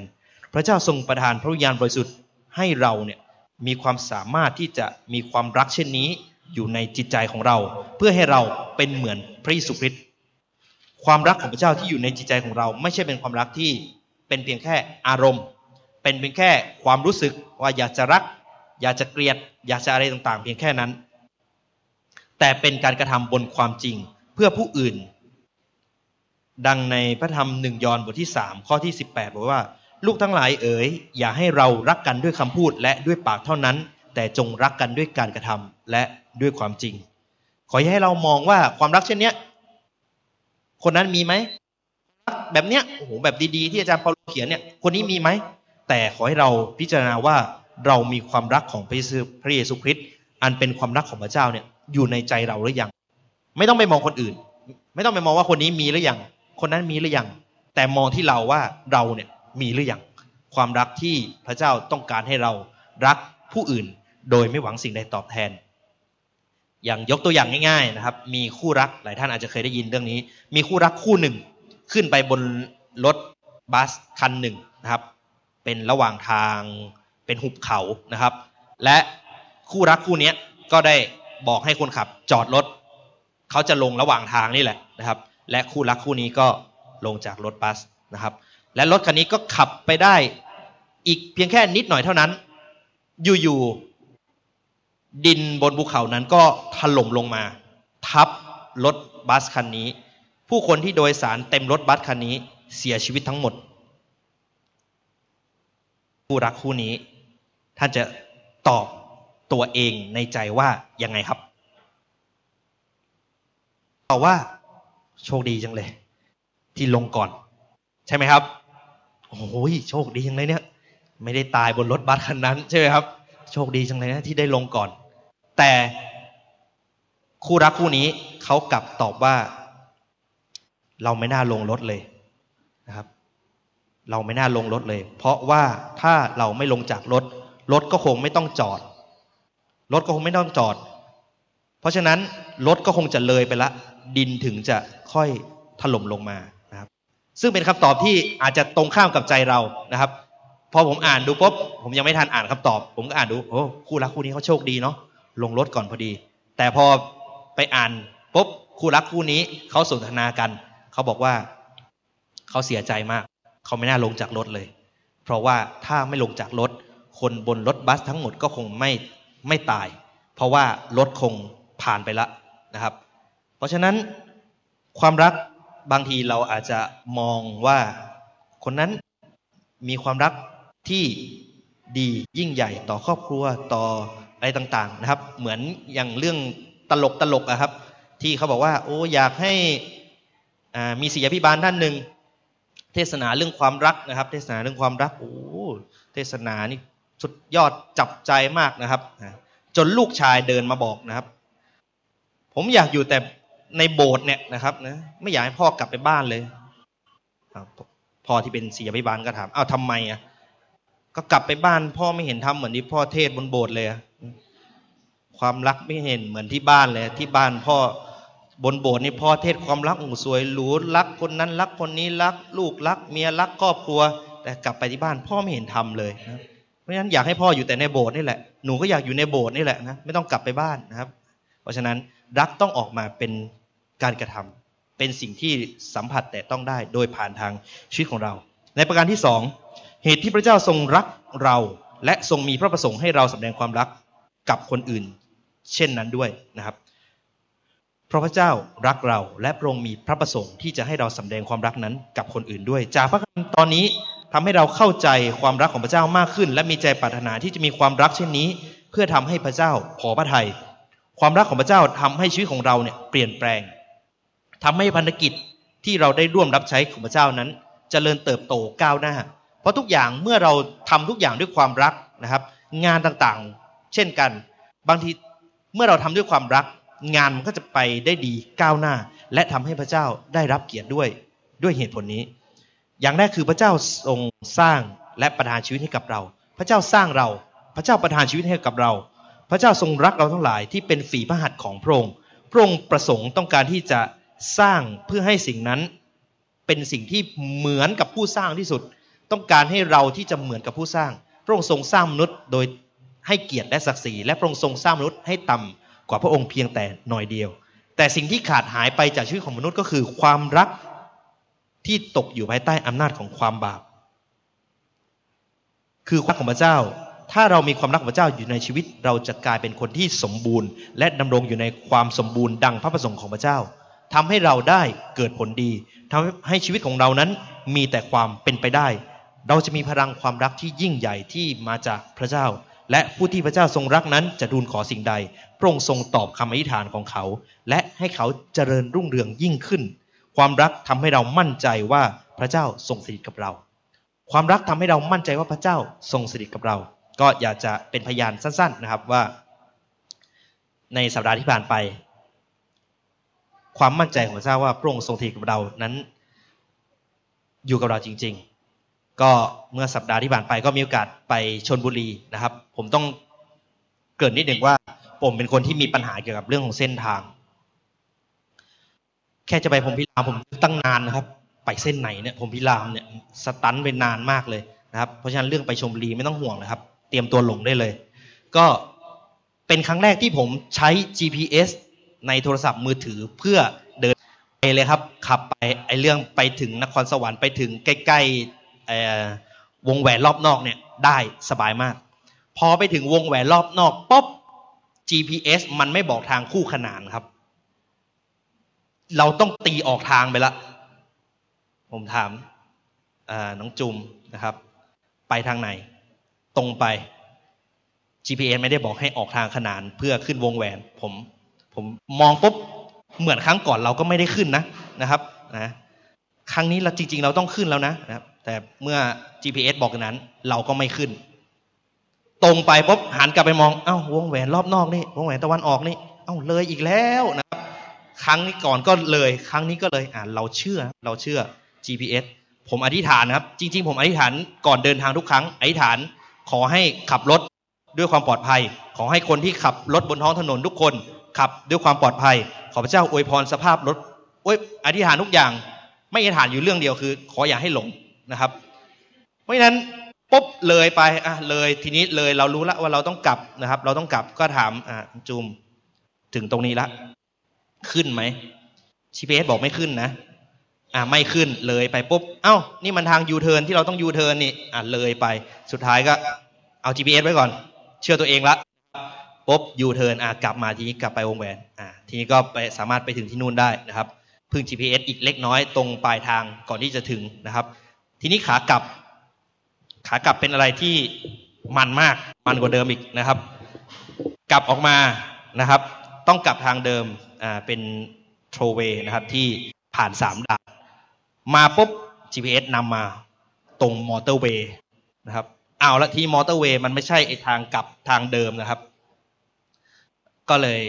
พระเจ้าทรงประทานพระวิญญาณบริสุทธิ์ให้เราเนี่ยมีความสามารถที่จะมีความรักเช่นนี้อยู่ในจิตใจของเรา เพื่อให้เราเป็นเหมือนพระเยซูคริสต์ความรักของพระเจ้าที่อยู่ในจิตใจของเรา ไม่ใช่เป็นความรักที่ เป็นเพียงแค่อารมณ์ เป็นเพียงแค่ความรู้สึกว่าอยากจะรัก อยากจะเกลียด อยากจะอะไรต่างๆ เพียงแค่นั้น แต่เป็นการกระทำบนความจริงเพื่อผู้อื่น ดังในพระธรรมหนึ่งยอห์นบทที่สามข้อที่สิบแปดบอกว่า ลูกทั้งหลายเอ๋ยอย่าให้เรารักกันด้วยคำพูดและด้วยปากเท่านั้น แต่จงรักกันด้วยการกระทำและด้วยความจริง ขอให้เรามองว่าความรักเช่นเนี้ยคนนั้นมีไหม แบบเนี้ยโอ้โหแบบดีๆ ที่อาจารย์เปาโลเขียนเนี่ยคนนี้มีไหม แต่ขอให้เราพิจารณาว่าเรามีความรักของพระเยซูคริสต์อันเป็นความรักของพระเจ้าเนี่ยอยู่ในใจเราหรือยัง ไม่ต้องไปมองคนอื่น ไม่ต้องไปมองว่าคนนี้มีหรือยัง คนนั้นมีหรือยัง แต่มองที่เราว่าเราเนี่ยมีหรือยัง ความรักที่พระเจ้าต้องการให้เรารักผู้อื่นโดยไม่หวังสิ่งใดตอบแทน อย่างยกตัวอย่างง่าย ๆนะครับ มีคู่รักหลายท่านอาจจะเคยได้ยินเรื่องนี้ มีคู่รักคู่หนึ่ง ขึ้นไปบนรถบัสคันหนึ่งนะครับ เป็นระหว่างทางเป็นหุบเขานะครับ และคู่รักคู่นี้ก็ได้บอกให้คนขับจอดรถเขาจะลงระหว่างทางนี่แหละนะครับ และคู่รักคู่นี้ก็ลงจากรถบัสนะครับ และรถคันนี้ก็ขับไปได้อีกเพียงแค่นิดหน่อยเท่านั้น อยู่ๆดินบนภูเขานั้นก็ถล่มลงมา ทับรถบัสคันนี้ ผู้คนที่โดยสารเต็มรถบัสคันนี้ เสียชีวิตทั้งหมด ผู้รักคู่นี้ ท่านจะตอบตัวเองในใจว่ายังไงครับตอบว่าโชคดีจังเลย ที่ลงก่อน ใช่ไหมครับโอ้ยโชคดีจังเลยเนี่ย ไม่ได้ตายบนรถบัสคันนั้น ใช่ไหมครับ โชคดีจังเลยนะที่ได้ลงก่อน แต่คู่รักคู่นี้เขากลับตอบว่า เราไม่น่าลงรถเลยนะครับ เราไม่น่าลงรถเลย เพราะว่าถ้าเราไม่ลงจากรถ รถก็คงไม่ต้องจอด รถก็คงไม่ต้องจอด เพราะฉะนั้นรถก็คงจะเลยไปละ ดินถึงจะค่อยถล่มลงมาซึ่งเป็นคำตอบที่อาจจะตรงข้ามกับใจเรานะครับพอผมอ่านดูปุ๊บผมยังไม่ทันอ่านคำตอบ ผมก็อ่านดูโอ้คู่รักคู่นี้เขาโชคดีเนาะลงรถก่อนพอดี แต่พอไปอ่านปุ๊บคู่รักคู่นี้เขาสนทนากัน เขาบอกว่าเขาเสียใจมาก เขาไม่น่าลงจากรถเลย เพราะว่าถ้าไม่ลงจากรถ คนบนรถบัสทั้งหมดก็คงไม่ไม่ตาย เพราะว่ารถคงผ่านไปละนะครับ เพราะฉะนั้นความรักบางทีเราอาจจะมองว่าคนนั้นมีความรักที่ดียิ่งใหญ่ต่อครอบครัวต่ออะไรต่าง ๆ นะครับ เหมือนอย่างเรื่องตลกตลกอะครับ ที่เขาบอกว่า โอ้อยากให้ มีศิษยาพิบาลท่านหนึ่ง เทศนาเรื่องความรักนะครับ เทศนาเรื่องความรักโอ้เทศนานี่สุดยอดจับใจมากนะครับ จนลูกชายเดินมาบอกนะครับ ผมอยากอยู่แต่ในโบสถ์เนี่ยนะครับนะไม่อยากให้พ่อกลับไปบ้านเลยพ่อที่เป็นเสียพิบาลก็ถามอ้าวทำไมอะก็กลับไปบ้าน พ่อไม่เห็นทำเหมือนที่พ่อเทศบนโบสถ์เลย ความรักไม่เห็นเหมือนที่บ้านเลย ที่บ้านพ่อ บนโบสถ์นี่พ่อเทศความรักอ้สวยหรูรักคนนั้นรักคนนี้รัก ลูกรัก เมียรักครอบครัว แต่กลับไปที่บ้านพ่อไม่เห็นทำเลยนะเพราะฉะนั้นอยากให้พ่ออยู่แต่ในโบสถ์นี่แหละหนูก็อยากอยู่ในโบสถ์นี่แหละนะไม่ต้องกลับไปบ้านนะครับ เพราะฉะนั้นรักต้องออกมาเป็นการกระทำเป็นสิ่งที่สัมผัสแต่ต้องได้โดยผ่านทางชีวิตของเรา ในประการที่สองเหตุที่พระเจ้าทรงรักเรา และทรงมีพระประสงค์ให้เราแสดงความรักกับคนอื่น เช่นนั้นด้วยนะครับ ราะพระเจ้ารักเราและพระองค์มีพระประสงค์ที่จะให้เราสำแดงความรักนั้นกับคนอื่นด้วย จากพระคัมภีร์ตอนนี้ทำให้เราเข้าใจความรักของพระเจ้ามากขึ้น และมีใจปรารถนาที่จะมีความรักเช่นนี้ เพื่อทำให้พระเจ้าพอพระทยัยความรักของพระเจ้าทำให้ชีวิตของเราเนี่ยเปลี่ยนแปลงทำให้พันธกิจที่เราได้ร่วมรับใช้ของพระเจ้านั้นจเจริญเติบโตก้าวหน้า เพราะทุกอย่างเมื่อเราทำทุกอย่างด้วยความรักนะครับ งานต่างๆ เช่นกัน บางทีเมื่อเราทำด้วยความรัก งานมันก็จะไปได้ดีก้าวหน้า และทำให้พระเจ้าได้รับเกียรติด้วยด้วยเหตุผลนี้ อย่างแรกคือพระเจ้าทรงสร้างและประทานชีวิตให้กับเรา พระเจ้าสร้างเรา พระเจ้าประทานชีวิตให้กับเรา พระเจ้าทรงรักเราทั้งหลายที่เป็นฝีพระหัตถ์ของพระองค์พระองค์ประสงค์ต้องการที่จะสร้างเพื่อให้สิ่งนั้น เป็นสิ่งที่เหมือนกับผู้สร้างที่สุด ต้องการให้เราที่จะเหมือนกับผู้สร้าง พระองค์ทรงสร้างมนุษย์โดยให้เกียรติและศักดิ์ศรีและพระองค์ทรงสร้างมนุษย์ให้ต่ำ กว่าพระองค์เพียงแต่หน่อยเดียว แต่สิ่งที่ขาดหายไปจากชีวิตของมนุษย์ก็คือ ความรักที่ตกอยู่ภายใต้อำนาจของความบาป คือความของพระเจ้า ถ้าเรามีความรักของพระเจ้าอยู่ในชีวิต เราจะกลายเป็นคนที่สมบูรณ์ และดำรงอยู่ในความสมบูรณ์ดังพระประสงค์ของพระเจ้าทำให้เราได้เกิดผลดีทำให้ชีวิตของเรานั้นมีแต่ความเป็นไปได้ เราจะมีพลังความรักที่ยิ่งใหญ่ที่มาจากพระเจ้า และผู้ที่พระเจ้าทรงรักนั้นจะทูลขอสิ่งใด พระองค์ทรงตอบคำอธิษฐานของเขา และให้เขาเจริญรุ่งเรืองยิ่งขึ้น ความรักทำให้เรามั่นใจว่าพระเจ้าทรงสถิตกับเรา ความรักทำให้เรามั่นใจว่าพระเจ้าทรงสถิตกับเรา ก็อยากจะเป็นพยานสั้น ๆนะครับว่า ในสัปดาห์ที่ผ่านไป ความมั่นใจของพระเจ้าว่าพระองค์ทรงทีกับเรานั้น อยู่กับเราจริง ๆ ก็เมื่อสัปดาห์ที่ผ่านไปก็มีโอกาสไปชนบุรีนะครับ ผมต้องเกิดนิดหนึ่งว่า ผมเป็นคนที่มีปัญหาเกี่ยวกับเรื่องของเส้นทาง แค่จะไปผมพิรามผมตั้งนานนะครับ ไปเส้นไหนเนี่ยผมพิรามเนี่ยสตันเป็นนานมากเลยนะครับ เพราะฉะนั้นเรื่องไปชมบุรีไม่ต้องห่วงนะครับ เตรียมตัวหลงได้เลย ก็เป็นครั้งแรกที่ผมใช้ GPS ในโทรศัพท์มือถือเพื่อเดินไปเลยครับ ขับไปไอเรื่องไปถึงนครสวรรค์ไปถึงใกล้ๆ วงแหวนรอบนอกเนี่ยได้สบายมาก พอไปถึงวงแหวนรอบนอกปุ๊บ GPS มันไม่บอกทางคู่ขนานครับ เราต้องตีออกทางไปละ ผมถามน้องจุมนะครับ ไปทางไหน ตรงไป GPS ไม่ได้บอกให้ออกทางขนานเพื่อขึ้นวงแหวน ผม ผมมองปุ๊บเหมือนครั้งก่อนเราก็ไม่ได้ขึ้นนะนะครับนะครั้งนี้เราจริง ๆ เราต้องขึ้นแล้วนะนะครับ แต่เมื่อ GPS บอกนั้น เราก็ไม่ขึ้น ตรงไปปุ๊บหันกลับไปมอง เอ้าวงแหวนรอบนอกนี่ วงแหวนตะวันออกนี่ เอ้าเลยอีกแล้วนะครับ ครั้งนี้ก่อนก็เลย ครั้งนี้ก็เลยอ่าเราเชื่อ เราเชื่อ GPS ผมอธิษฐานนะครับ จริง ๆ ผมอธิษฐานก่อนเดินทางทุกครั้ง อธิษฐานขอให้ขับรถด้วยความปลอดภัย ขอให้คนที่ขับรถบนท้องถนนทุกคนขับด้วยความปลอดภัย ขอพระเจ้าอวยพรสภาพรถอ้ยอธิษฐานทุกอย่าง ไม่อธิษฐานอยู่เรื่องเดียวคือ ขออย่าให้หลง นะครับ เพราะฉะนั้นปุ๊บเลยไปอะเลยทีนี้เลยเรารู้แล้วว่าเราต้องกลับนะครับ เราต้องกลับก็ถามอะจนถึงตรงนี้ละขึ้นไหม GPS บอกไม่ขึ้นนะอ่าไม่ขึ้นเลยไปปุ๊บเอ้านี่มันทางยูเทิร์นที่เราต้องยูเทิร์นนี่อ่าเลยไปสุดท้ายก็เอา GPS ไว้ก่อน เชื่อตัวเองละปุ๊บยูเทิร์นอ่ากลับมาทีนี้กลับไปวงแหวนอ่าทีนี้ก็ไปสามารถไปถึงที่นู่นได้นะครับ พึ่ง GPS อีกเล็กน้อยตรงปลายทางก่อนที่จะถึงนะครับ ทีนี้ขากลับ ขากลับเป็นอะไรที่มันมากมันกว่าเดิมอีกนะครับ กลับออกมานะครับ ต้องกลับทางเดิมอ่าเป็นโทรเวนะครับที่ผ่านสามด่านมาปุ๊บ GPS นำมาตรงมอเตอร์เวย์นะครับเอาละที่มอเตอร์เวย์มันไม่ใช่ไอทางกลับทางเดิมนะครับ ก็เลย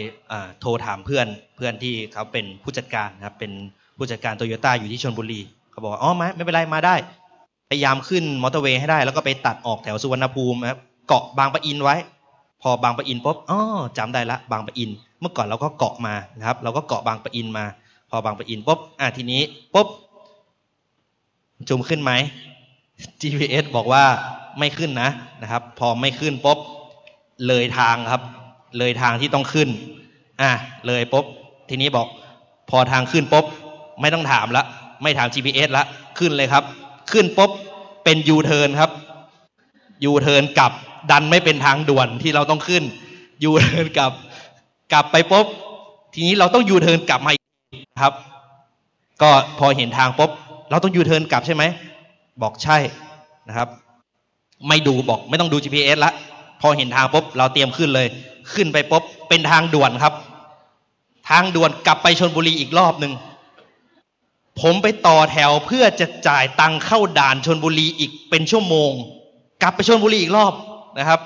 โทรถามเพื่อนเพื่อนที่เขาเป็นผู้จัดการนะครับ เป็นผู้จัดการโตโยต้าอยู่ที่ชนบุรีเขาบอกว่าอ๋อไม่ไม่เป็นไรมาได้ พยายามขึ้นมอเตอร์เวย์ให้ได้ แล้วก็ไปตัดออกแถวสุวรรณภูมินะครับเกาะบางปะอินไว้ พอบางปะอินปุ๊บอ๋อจำได้ละ บางปะอิน เมื่อก่อนเราก็เกาะมานะครับ เราก็เกาะบางปะอินมา พอบางปะอินปุ๊บอะทีนี้ปุ๊บจุมขึ้นไหม GPS บอกว่าไม่ขึ้นนะนะครับ พอไม่ขึ้นปุ๊บเลยทางครับ เลยทางที่ต้องขึ้น อะเลยปุ๊บทีนี้บอก พอทางขึ้นปุ๊บไม่ต้องถามละ ไม่ถาม GPS ละขึ้นเลยครับ ขึ้นปุ๊บเป็นยูเทิร์นครับยูเทิร์นกลับดันไม่เป็นทางด่วนที่เราต้องขึ้นยูเทิร์นกลับ กลับไปปุ๊บทีนี้เราต้องยูเทิร์นกลับมาอีกครับ ก็พอเห็นทางปุ๊บเราต้องยูเทิร์นกลับใช่ไหมบอกใช่นะครับ ไม่ดูบอกไม่ต้องดู GPS ละพอเห็นทางปุ๊บเราเตรียมขึ้นเลย ขึ้นไปปุ๊บเป็นทางด่วนครับ ทางด่วนกลับไปชนบุรีอีกรอบหนึ่ง ผมไปต่อแถวเพื่อจะจ่ายตังเข้าด่านชนบุรีอีกเป็นชั่วโมง กลับไปชนบุรีอีกรอบนะครับ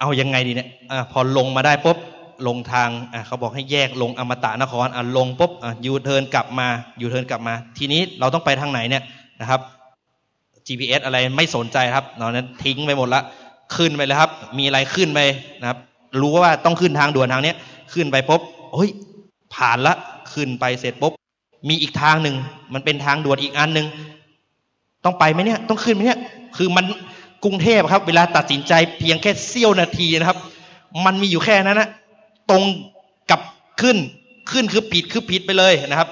เอายังไงดีเนี่ยอพอลงมาได้ปุ๊บลงทางเขาบอกให้แยกลงอมตะนครอะลงปุ๊บอะยูเทิร์นกลับมายูเทิร์นกลับมา ทีนี้เราต้องไปทางไหนเนี่ยนะครับ GPS อะไรไม่สนใจครับตอนนั้นทิ้งไปหมดละขึ้นไปเลยครับ มีอะไรขึ้นไปนะครับ รู้ว่าต้องขึ้นทางด่วนทางเนี้ย ขึ้นไปปุ๊บเฮ้ยผ่านละขึ้นไปเสร็จปุ๊บ มีอีกทางหนึ่ง มันเป็นทางด่วนอีกอันหนึ่งต้องไปไหมเนี่ย ต้องขึ้นไหมเนี่ย คือมันกรุงเทพครับ เวลาตัดสินใจเพียงแค่เสี้ยวนาทีนะครับ มันมีอยู่แค่นั้นนะตรงกับขึ้นขึ้นคือผิดคือผิดไปเลยนะครับ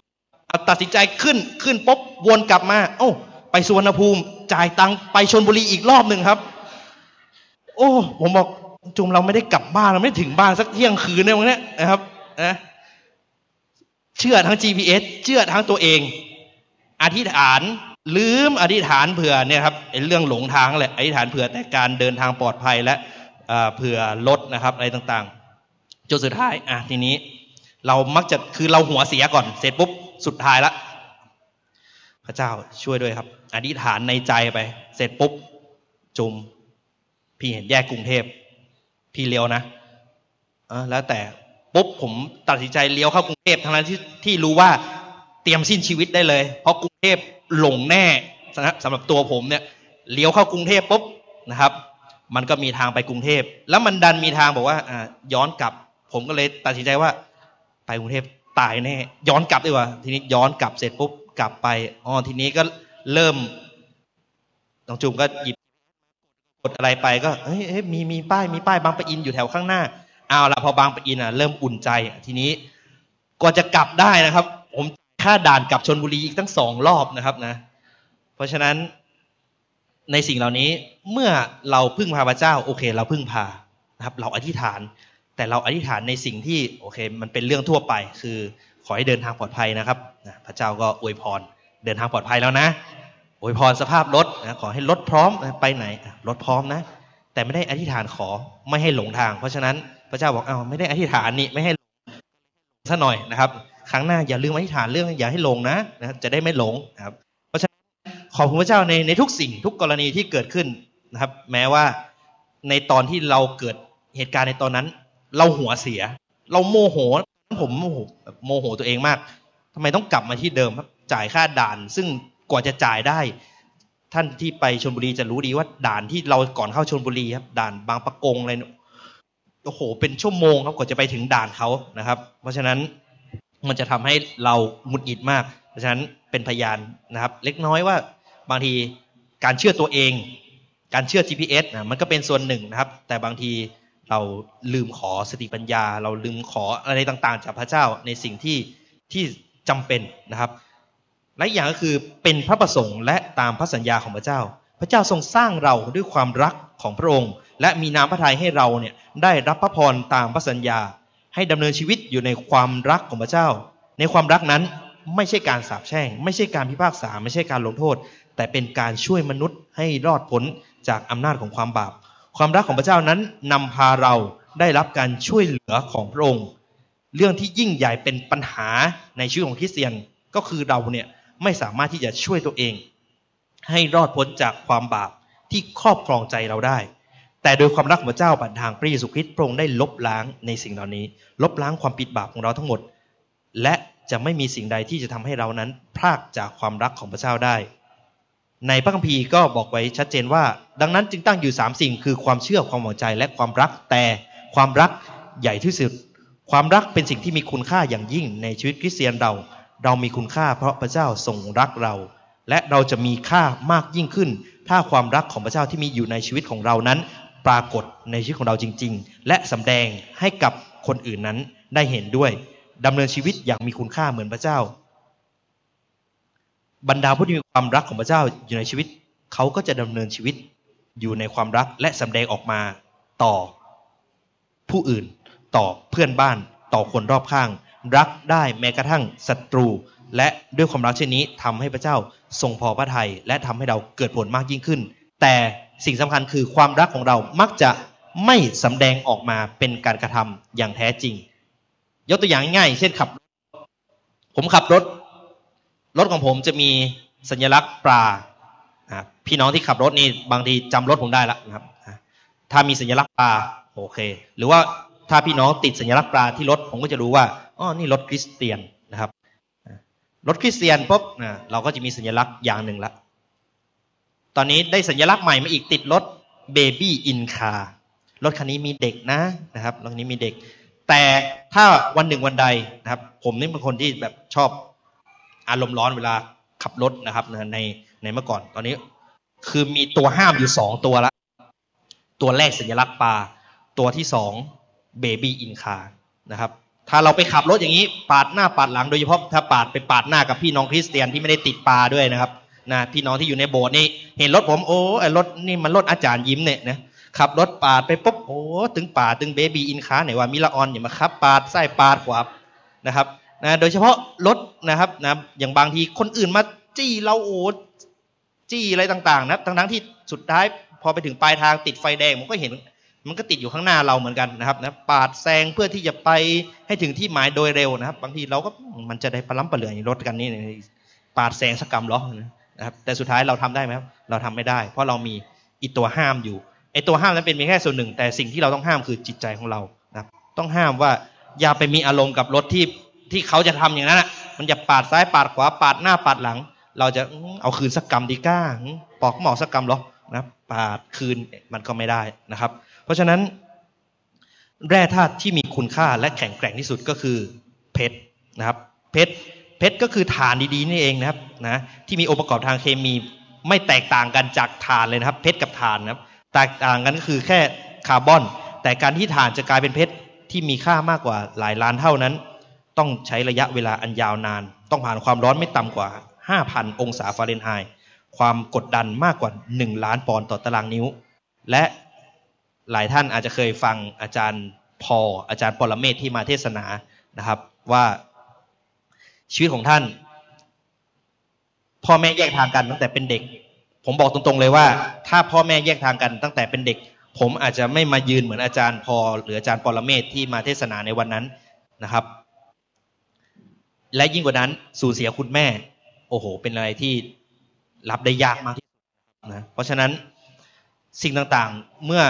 ตัดสินใจขึ้นขึ้นปุ๊บวนกลับมา โอ้ไปสุวรรณภูมิ จ่ายตังไปชนบุรีอีกรอบหนึ่งครับ โอ้ ผมบอกจุมเราไม่ได้กลับบ้านเราไม่ถึงบ้านสักเที่ยงคืนเนี่ยวันนี้นะครับนะ เชื่อทั้ง GPS เชื่อทั้งตัวเอง อธิษฐานลืมอธิษฐานเผื่อเนี่ยครับเรื่องหลงทางแหละอธิษฐานเผื่อแต่การเดินทางปลอดภัยและเผื่อรถนะครับอะไรต่างๆจนสุดท้ายอะทีนี้ เรามักจะคือเราหัวเสียก่อน เสร็จปุ๊บสุดท้ายละพระเจ้าช่วยด้วยครับ อธิษฐานในใจไป เสร็จปุ๊บจุมพี่เห็นแยกกรุงเทพ พี่เลี้ยวนะอแล้วแต่ ปุ๊บผมตัดสินใจเลี้ยวเข้ากรุงเทพทั้งนั้นที่ที่รู้ว่าเตรียมสิ้นชีวิตได้เลย เพราะกรุงเทพหลงแน่สำหรับตัวผมเนี่ยเลี้ยวเข้ากรุงเทพปุ๊บนะครับ มันก็มีทางไปกรุงเทพ แล้วมันดันมีทางบอกว่าอ่าย้อนกลับ ผมก็เลยตัดสินใจว่า ไปกรุงเทพตายแน่ ย้อนกลับดีกว่า ทีนี้ย้อนกลับเสร็จปุ๊บกลับไปอ๋อทีนี้ก็เริ่มน้องจุ่มก็หยิบกดอะไรไปก็เฮ้ยมีมีป้ายมีป้ายบางปะอินอยู่แถวข้างหน้า เอาละพอบางปะอินอะเริ่มอุ่นใจทีนี้กว่าจะกลับได้นะครับ ผมค่าด่านกลับชนบุรีอีกตั้งสองรอบนะครับนะ เพราะฉะนั้นในสิ่งเหล่านี้เมื่อเราพึ่งพาพระเจ้า โอเค เราพึ่งพานะครับ เราอธิษฐาน แต่เราอธิษฐานในสิ่งที่โอเค มันเป็นเรื่องทั่วไป คือขอให้เดินทางปลอดภัยนะครับนะพระเจ้าก็อวยพร เดินทางปลอดภัยแล้วนะอวยพรสภาพรถนะขอให้รถพร้อมไปไหนรถพร้อมนะ แต่ไม่ได้อธิษฐานขอไม่ให้หลงทาง เพราะฉะนั้น พระเจ้าบอกเอาไม่ได้อธิษฐานนี่ไม่ให้ซะหน่อยนะครับ ครั้งหน้าอย่าลืมอธิษฐานเรื่องอย่าให้หลงนะนะจะได้ไม่หลงนะครับ เพราะฉะนั้นขอบคุณพระเจ้าในในทุกสิ่งทุกกรณีที่เกิดขึ้นนะครับ แม้ว่าในตอนที่เราเกิดเหตุการณ์ในตอนนั้น เราหัวเสีย เราโมโหผมโมโหโมโหตัวเองมากทำไมต้องกลับมาที่เดิมครับจ่ายค่าด่าน ซึ่งกว่าจะจ่ายได้ ท่านที่ไปชนบุรีจะรู้ดีว่าด่านที่เราก่อนเข้าชนบุรีครับด่านบางปะกงอะไร โอ้โหเป็นชั่วโมงครับกว่าจะไปถึงด่านเขานะครับ เพราะฉะนั้นมันจะทำให้เราหมุดหงิดมาก เพราะฉะนั้นเป็นพยานนะครับ เล็กน้อยว่าบางทีการเชื่อตัวเอง การเชื่อ GPS นะมันก็เป็นส่วนหนึ่งนะครับ แต่บางทีเราลืมขอสติปัญญา เราลืมขออะไรต่างๆ จากพระเจ้าในสิ่งที่ที่จำเป็นนะครับ และอย่างก็คือเป็นพระประสงค์และตามพระสัญญาของพระเจ้า พระเจ้าทรงสร้างเราด้วยความรักของพระองค์ และมีน้ำพระทัยให้เราเนี่ยได้รับพระพรตามพระสัญญา ให้ดำเนินชีวิตอยู่ในความรักของพระเจ้า ในความรักนั้นไม่ใช่การสาปแช่ง ไม่ใช่การพิพากษา ไม่ใช่การลงโทษ แต่เป็นการช่วยมนุษย์ให้รอดพ้นจากอำนาจของความบาป ความรักของพระเจ้านั้นนำพาเราได้รับการช่วยเหลือของพระองค์ เรื่องที่ยิ่งใหญ่เป็นปัญหาในชีวิตของคริสเตียนก็คือเราเนี่ยไม่สามารถที่จะช่วยตัวเอง ให้รอดพ้นจากความบาปที่ครอบครองใจเราได้ แต่โดยความรักของพระเจ้าผ่านทางพระเยซูคริสต์พระองค์ได้ลบล้างในสิ่งเหล่านี้ ลบล้างความผิดบาปของเราทั้งหมด และจะไม่มีสิ่งใดที่จะทำให้เรานั้นพลากจากความรักของพระเจ้าได้ ในพระคัมภีร์ก็บอกไว้ชัดเจนว่า ดังนั้นจึงตั้งอยู่สามสิ่ง คือความเชื่อความหวังใจและความรักแต่ความรักใหญ่ที่สุด ความรักเป็นสิ่งที่มีคุณค่าอย่างยิ่งในชีวิตคริสเตียนเรา เรามีคุณค่าเพราะพระเจ้าทรงรักเรา และเราจะมีค่ามากยิ่งขึ้น ถ้าความรักของพระเจ้าที่มีอยู่ในชีวิตของเรานั้น ปรากฏในชีวิตของเราจริง ๆ และสำแดงให้กับคนอื่นนั้นได้เห็นด้วยดำเนินชีวิตอย่างมีคุณค่าเหมือนพระเจ้า บรรดาผู้ที่มีความรักของพระเจ้าอยู่ในชีวิต เขาก็จะดำเนินชีวิตอยู่ในความรักและสำแดงออกมาต่อ ผู้อื่น ต่อเพื่อนบ้าน ต่อคนรอบข้าง รักได้แม้กระทั่งศัตรู และด้วยความรักเช่นนี้ทำให้พระเจ้าทรงพอพระทัยและทำให้เราเกิดผลมากยิ่งขึ้น แต่สิ่งสำคัญคือความรักของเรามักจะไม่สำแดงออกมาเป็นการกระทำอย่างแท้จริง ยกตัวอย่างง่าย เช่นขับ ผมขับรถ รถของผมจะมีสัญลักษณ์ปลาพี่น้องที่ขับรถนี่บางทีจำรถผมได้แล้วนะครับ ถ้ามีสัญลักษณ์ปลาโอเค หรือว่าถ้าพี่น้องติดสัญลักษณ์ปลาที่รถผมก็จะรู้ว่าอ๋อนี่รถคริสเตียนนะ รับรถคริสเตียนปุ๊บเราก็จะมีสัญลักษณ์อย่างหนึ่งละ ตอนนี้ได้สัญลักษณ์ใหม่มาอีกติดรถเบบี้อินคารถคันนี้มีเด็กนะนะครับรถคันนี้มีเด็ก แต่ถ้าวันหนึ่งวันใดนะครับ ผมนี่เป็นคนที่แบบชอบอารมณ์ร้อนเวลาขับรถนะครับในในเมื่อก่อนตอนนี้ คือมีตัวห้ามอยู่สองตัวละตัวแรกสัญลักษณ์ปลาตัวที่สอง baby in car นะครับ ถ้าเราไปขับรถอย่างนี้ ปาดหน้าปาดหลังโดยเฉพาะถ้าปาดไปปาดหน้ากับพี่น้องคริสเตียนที่ไม่ได้ติดปลาด้วยนะครับนะพี่น้องที่อยู่ในโบสถ์นี่เห็นรถผมโอ้ไอรถนี่มันรถอาจารย์ยิ้มเนี่ยนะขับรถปาดไปปุ๊บโอ้ถึงปาดถึง baby in car ไหนว่ามิลออนอย่ามาขับปาดซ้ายปาดขวานะครับนะโดยเฉพาะรถนะครับนะอย่างบางทีคนอื่นมาจี้เราโอ้จี้อะไรต่างๆนะทั้งๆที่สุดท้ายพอไปถึงปลายทางติดไฟแดงผมก็เห็น มันก็ติดอยู่ข้างหน้าเราเหมือนกันนะครับนะปาดแซงเพื่อที่จะไปให้ถึงที่หมายโดยเร็วนะครับ บางทีเราก็มันจะได้ปล้ำปเหลือรถกันนี่ปาดแซงสักกรรมล้อนะครับ แต่สุดท้ายเราทำได้ไหมครับเราทำไม่ได้ เพราะเรามีอีตัวห้ามอยู่ไอตัวห้ามนั้นเป็นเพีแค่ส่วนหนึ่ง แต่สิ่งที่เราต้องห้ามคือจิตใจของเรานะครับ ต้องห้ามว่าอย่าไปมีอารมณ์กับรถที่ที่เขาจะทำอย่างนั้นอะมันจะปาดซ้ายปาดขวาปาดหน้าปาดหลัง เราจะเอาคืนสักกรรมดีก้าปอกหมอสักกรรมหรอนะปาดคืนมันก็ไม่ได้นะครับ เพราะฉะนั้น แร่ธาตุที่มีคุณค่าและแข็งแกร่งที่สุดก็คือเพชรนะครับ เพชรเพชรก็คือฐานดีๆนี่เองนะครับนะที่มีองค์ประกอบทางเคมีไม่แตกต่างกันจากฐานเลยนะครับ เพชรกับฐานนะครับ แตกต่างกันก็คือแค่คาร์บอน แต่การที่ฐานจะกลายเป็นเพชรที่มีค่ามากกว่าหลายล้านเท่านั้น ต้องใช้ระยะเวลาอันยาวนาน ต้องผ่านความร้อนไม่ต่ำกว่า 5,000 องศาฟาเรนไฮต์ความกดดันมากกว่า 1 ล้านปอนด์ต่อตารางนิ้ว และ หลายท่านอาจจะเคยฟังอาจารย์พออาจารย์ปรเมศที่มาเทศนานะครับ ว่าชีวิตของท่าน พ่อแม่แยกทางกันตั้งแต่เป็นเด็ก ผมบอกตรงๆเลยว่า ถ้าพ่อแม่แยกทางกันตั้งแต่เป็นเด็ก ผมอาจจะไม่มายืนเหมือนอาจารย์พอหรืออาจารย์ปรเมศที่มาเทศนาในวันนั้นนะครับ และยิ่งกว่านั้นสูญเสียคุณแม่ โอ้โห เป็นอะไรที่รับได้ยากมากที่สุดนะเพราะฉะนั้นสิ่งต่างๆเมื่อ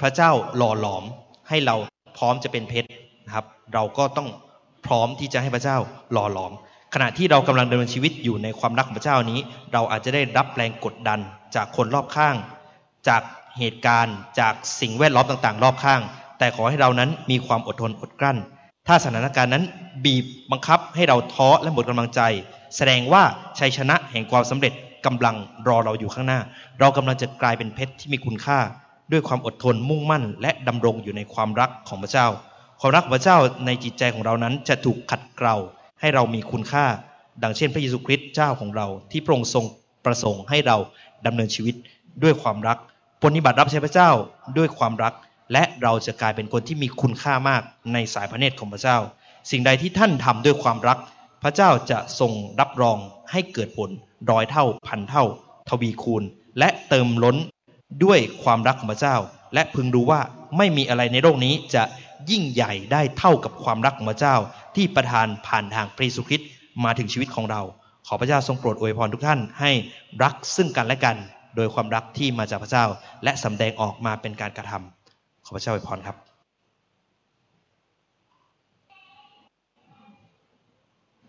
พระเจ้าหล่อหลอมให้เราพร้อมจะเป็นเพชรนะครับ เราก็ต้องพร้อมที่จะให้พระเจ้าหล่อหลอม ขณะที่เรากำลังดำเนินชีวิตอยู่ในความรักของพระเจ้านี้ เราอาจจะได้รับแรงกดดันจากคนรอบข้าง จากเหตุการณ์จากสิ่งแวดล้อมต่างๆ รอบข้าง แต่ขอให้เรานั้นมีความอดทนอดกลั้น ถ้าสถานการณ์นั้นบีบบังคับให้เราท้อและหมดกำลังใจ แสดงว่าชัยชนะแห่งความสำเร็จกำลังรอเราอยู่ข้างหน้า เรากำลังจะกลายเป็นเพชรที่มีคุณค่า ด้วยความอดทนมุ่งมั่น และดำรงอยู่ในความรักของพระเจ้า ความรักพระเจ้าในจิตใจของเรานั้นจะถูกขัดเกลาให้เรามีคุณค่า ดังเช่น พระเยซูคริสต์เจ้าของเรา ที่พระองค์ทรงประสงค์ให้เราดำเนินชีวิตด้วยความรักปฏิบัติรับใช้พระเจ้าด้วยความรัก และเราจะกลายเป็นคนที่มีคุณค่ามากในสายพระเนตรของพระเจ้า สิ่งใดที่ท่านทำด้วยความรัก พระเจ้าจะทรงรับรองให้เกิดผลร้อยเท่าพันเท่า ทวีคูณ และเติมล้น ด้วยความรักของพระเจ้า และพึงรู้ว่าไม่มีอะไรในโลกนี้จะยิ่งใหญ่ได้เท่ากับความรักของพระเจ้า ที่ประทานผ่านทางพระเยซูคริสต์มาถึงชีวิตของเรา ขอพระเจ้าทรงโปรดอวยพรทุกท่านให้รักซึ่งกันและกัน โดยความรักที่มาจากพระเจ้า และสำแดงออกมาเป็นการกระทำขอพระเจ้าอวยพรครับ